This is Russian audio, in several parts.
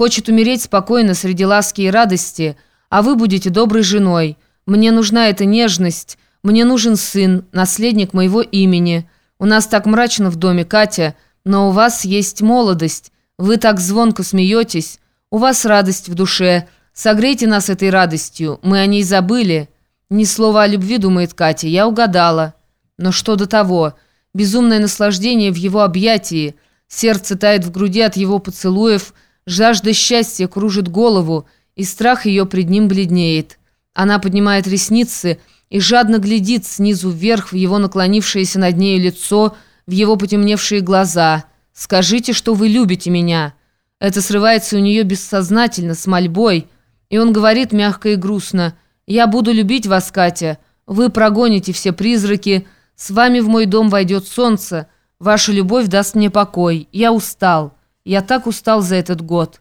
Хочет умереть спокойно среди ласки и радости, а вы будете доброй женой. Мне нужна эта нежность, мне нужен сын, наследник моего имени. У нас так мрачно в доме, Катя, но у вас есть молодость. Вы так звонко смеетесь, у вас радость в душе. Согрейте нас этой радостью, мы о ней забыли». «Ни слова о любви», — думает Катя, — «я угадала». Но что до того? Безумное наслаждение в его объятии, сердце тает в груди от его поцелуев, жажда счастья кружит голову, и страх ее пред ним бледнеет. Она поднимает ресницы и жадно глядит снизу вверх в его наклонившееся над нею лицо, в его потемневшие глаза. «Скажите, что вы любите меня». Это срывается у нее бессознательно, с мольбой, и он говорит мягко и грустно – я буду любить вас, Катя. Вы прогоните все призраки. С вами в мой дом войдет солнце. Ваша любовь даст мне покой. Я устал. Я так устал за этот год».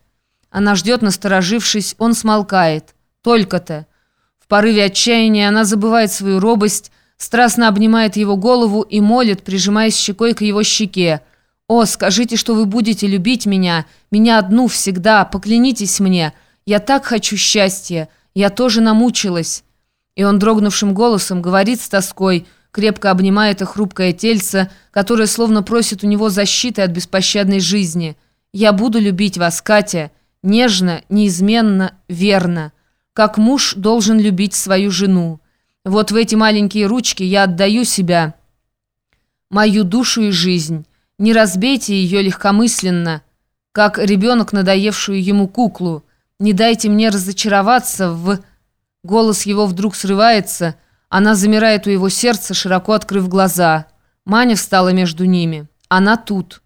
Она ждет, насторожившись, он смолкает. Только-то. В порыве отчаяния она забывает свою робость, страстно обнимает его голову и молит, прижимаясь щекой к его щеке. «О, скажите, что вы будете любить меня, меня одну всегда, поклянитесь мне. Я так хочу счастья». Я тоже намучилась». И он дрогнувшим голосом говорит с тоской, крепко обнимая это хрупкое тельце, которое словно просит у него защиты от беспощадной жизни. «Я буду любить вас, Катя, нежно, неизменно, верно, как муж должен любить свою жену. Вот в эти маленькие ручки я отдаю себя, мою душу и жизнь. Не разбейте ее легкомысленно, как ребенок, надоевшую ему куклу». Не дайте мне разочароваться в...» Голос его вдруг срывается. Она замирает у его сердца, широко открыв глаза. Маня встала между ними. Она тут.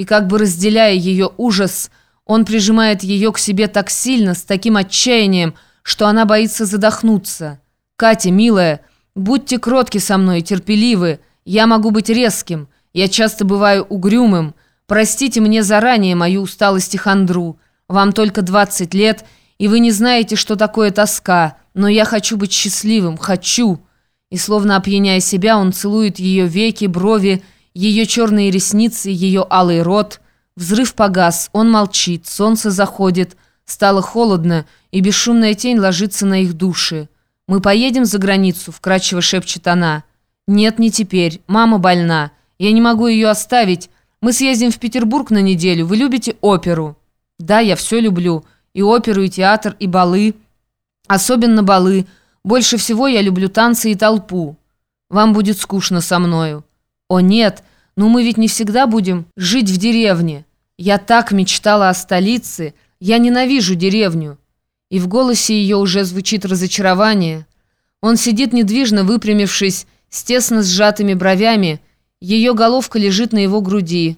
И как бы разделяя ее ужас, он прижимает ее к себе так сильно, с таким отчаянием, что она боится задохнуться. «Катя, милая, будьте кротки со мной, терпеливы. Я могу быть резким. Я часто бываю угрюмым. Простите мне заранее мою усталость и хандру». Вам только 20 лет, и вы не знаете, что такое тоска, но я хочу быть счастливым, хочу». И словно опьяняя себя, он целует ее веки, брови, ее черные ресницы, ее алый рот. Взрыв погас, он молчит, солнце заходит, стало холодно, и бесшумная тень ложится на их души. «Мы поедем за границу», — вкрадчиво шепчет она. «Нет, не теперь. Мама больна. Я не могу ее оставить. Мы съездим в Петербург на неделю. Вы любите оперу?» Да, я все люблю. И оперу, и театр, и балы. Особенно балы. Больше всего я люблю танцы и толпу. Вам будет скучно со мною. О нет, но мы ведь не всегда будем жить в деревне. Я так мечтала о столице. Я ненавижу деревню. И в голосе ее уже звучит разочарование. Он сидит недвижно, выпрямившись, с тесно сжатыми бровями. Ее головка лежит на его груди.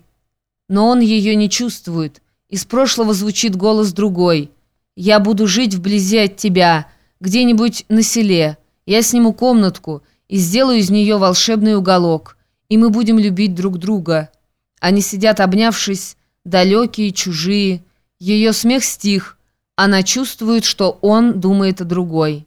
Но он ее не чувствует. Из прошлого звучит голос другой. «Я буду жить вблизи от тебя, где-нибудь на селе. Я сниму комнатку и сделаю из нее волшебный уголок, и мы будем любить друг друга». Они сидят, обнявшись, далекие, чужие. Ее смех стих. Она чувствует, что он думает о другой.